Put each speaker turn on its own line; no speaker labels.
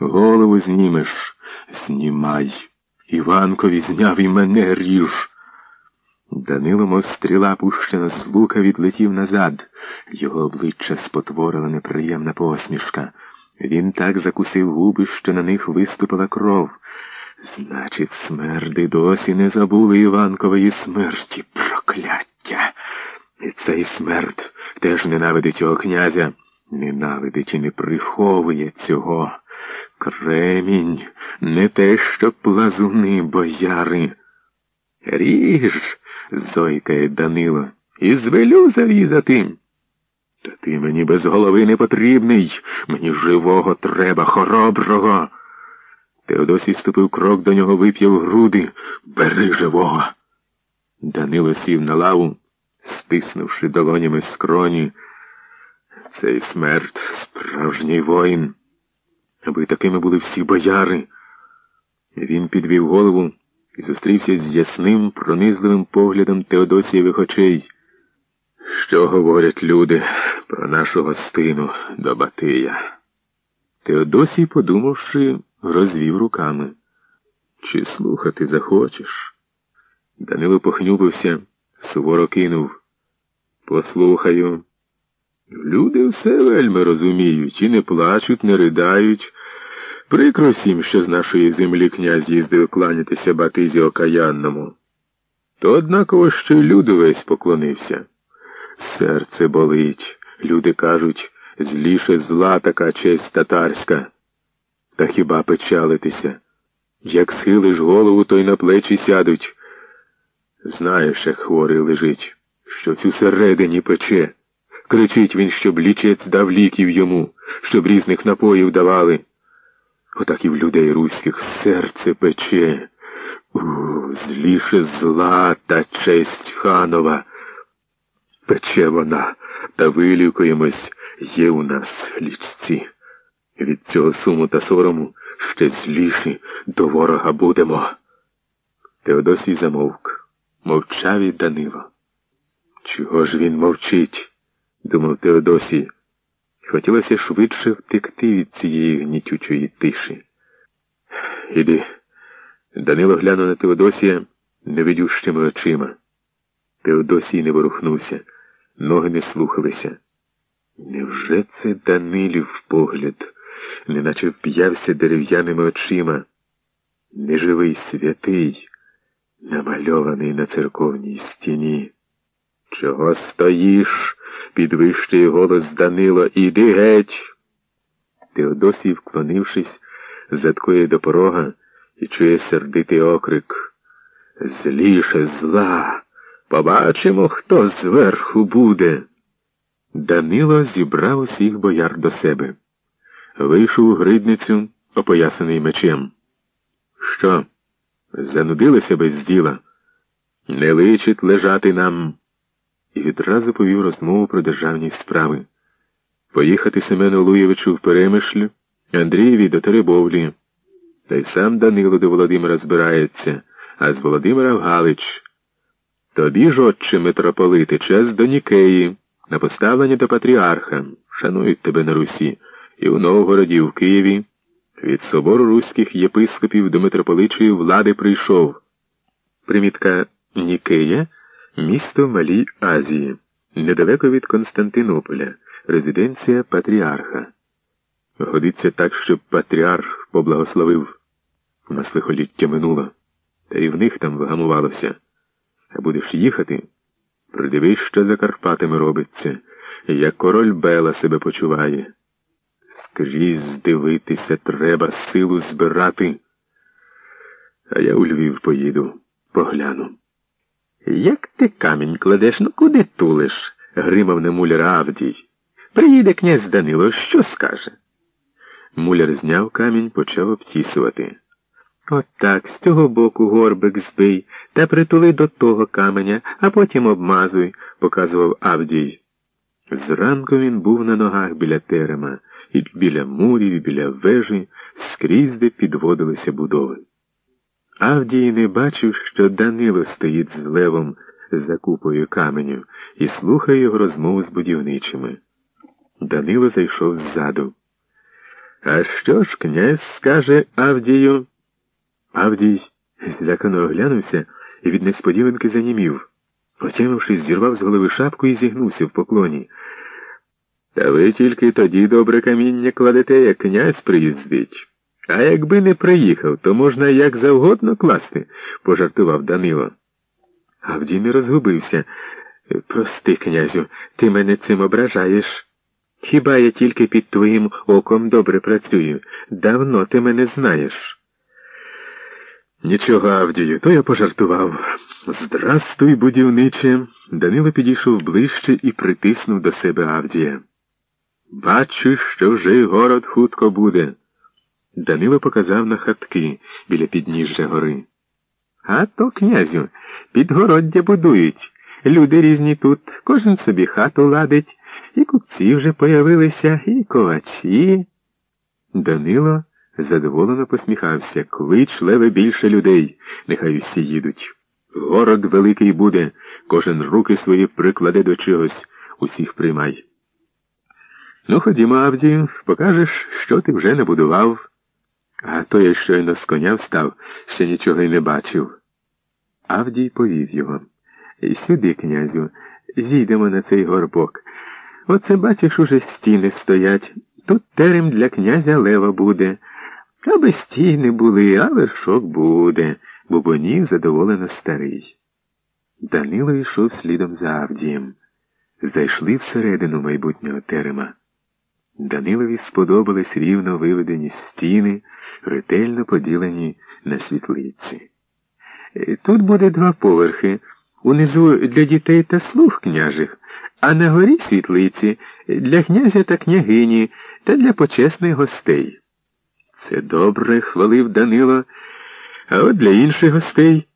Голову знімеш, знімай. Іванкові зняв і мене ріж. Данило, мов стріла, пущена з лука, відлетів назад. Його обличчя спотворила неприємна посмішка. Він так закусив губи, що на них виступила кров. Значить, смерди досі не забули Іванкової смерті. Прокляття. І цей смерть теж ненавидить цього князя. Ненавидить і не приховує цього. Кремінь, не те, що плазуни, бояри. Ріж, зойкає Данило, і звелю зарізати. Та ти мені без голови не потрібний, мені живого треба, хороброго. Теодосій ступив крок до нього, вип'яв груди. Бери живого. Данило сів на лаву, стиснувши долонями скроні. Цей смерть справжній воїн. Аби такими були всі бояри. Він підвів голову і зустрівся з ясним, пронизливим поглядом Теодосієвих очей. Що говорять люди про нашу гостину до Батия? Теодосій, подумавши, розвів руками. Чи слухати захочеш? Данило похнюпився, суворо кинув. Послухаю. Люди все вельми розуміють і не плачуть, не ридають. Прикро всім, що з нашої землі князь їздив кланятися Батизі окаянному. То однаково ще й люду весь поклонився. Серце болить. Люди кажуть, зліше зла така честь татарська. Та хіба печалитися? Як схилиш голову, то й на плечі сядуть. Знаєш, як хворий лежить, що всю середині пече. Кричить він, щоб лічець дав ліків йому, щоб різних напоїв давали. Отак і в людей руських серце пече. У, зліше зла та честь ханова. Пече вона, та вилікуємось, є у нас лічці. Від цього суму та сорому ще зліші до ворога будемо. Теодосій замовк, мовчав і Данило. Чого ж він мовчить? Думав Теодосій. Хотілося швидше втекти від цієї гнітючої тиші. Іди. Данило глянув на Теодосія невидющими очима. Теодосій не ворухнувся, ноги не слухалися. Невже це Данилів погляд, неначе вп'явся дерев'яними очима? Неживий святий, намальований на церковній стіні. Чого стоїш? Підвищує голос Данило. Іди геть. Теодосій, вклонившись, заткує до порога і чує сердитий окрик. Зліше зла. Побачимо, хто зверху буде. Данило зібрав усіх бояр до себе. Вийшов у гридницю, опоясаний мечем. Що? Занудилися без діла? Не личить лежати нам і відразу повів розмову про державні справи. Поїхати Семену Луєвичу в Перемишлю, Андрієві до Теребовлі. Та й сам Данило до Володимира збирається, а з Володимира в Галич. Тобі ж, отче митрополити, час до Нікеї, на поставлення до патріарха, шанують тебе на Русі, і у Новгороді, в Києві. Від собору руських єпископів до митрополичої влади прийшов. Примітка Нікея Місто Малій Азії, недалеко від Константинополя, резиденція патріарха. Годиться так, щоб патріарх поблагословив. У минуло, та і в них там вгамувалося. А будеш їхати, придивись, що за Карпатами робиться, як король Бела себе почуває. Скрізь дивитися треба, силу збирати. А я у Львів поїду, погляну. Як ти камінь кладеш, ну куди тулиш? гримав на муляра Авдій. Приїде князь Данило, що скаже? Муляр зняв камінь, почав обтісувати. От так, з цього боку горбик збий та притули до того каменя, а потім обмазуй, показував Авдій. Зранку він був на ногах біля терема, і біля мурів, і біля вежі, скрізь де підводилися будови. Авдій не бачив, що Данило стоїть з левом за купою каменю і слухає його розмову з будівничими. Данило зайшов ззаду. А що ж князь скаже Авдію? Авдій злякано оглянувся і від несподіванки занімів. Отямившись, зірвав з голови шапку і зігнувся в поклоні. Та ви тільки тоді добре каміння кладете, як князь приїздить. А якби не приїхав, то можна як завгодно класти, пожартував Данило. Авдій не розгубився. Прости, князю, ти мене цим ображаєш. Хіба я тільки під твоїм оком добре працюю? Давно ти мене знаєш. Нічого, Авдію, то я пожартував. Здрастуй, будівниче. Данило підійшов ближче і притиснув до себе Авдія. Бачу, що вже й город хутко буде. Данило показав на хатки біля підніжжя гори. А то, князю, підгороддя будують. Люди різні тут, кожен собі хату ладить, і купці вже появилися, і ковачі. Данило задоволено посміхався. Клич леве більше людей, нехай усі їдуть. Город великий буде, кожен руки свої прикладе до чогось, усіх приймай. Ну, ходімо, Авдію, покажеш, що ти вже не будував. А то я щойно з коня встав, ще нічого й не бачив. Авдій повів його. Сюди, князю, зійдемо на цей горбок. Оце, бачиш, уже стіни стоять. Тут терем для князя Лева буде. Аби стіни були, а вершок буде, бубонів задоволено старий. Данило йшов слідом за Авдієм. Зайшли всередину майбутнього терема. Данилові сподобались рівно виведені стіни, ретельно поділені на світлиці. Е, тут буде два поверхи. Унизу для дітей та слуг княжих, а на горі світлиці для князя та княгині та для почесних гостей. Це добре, хвалив Данило, а от для інших гостей.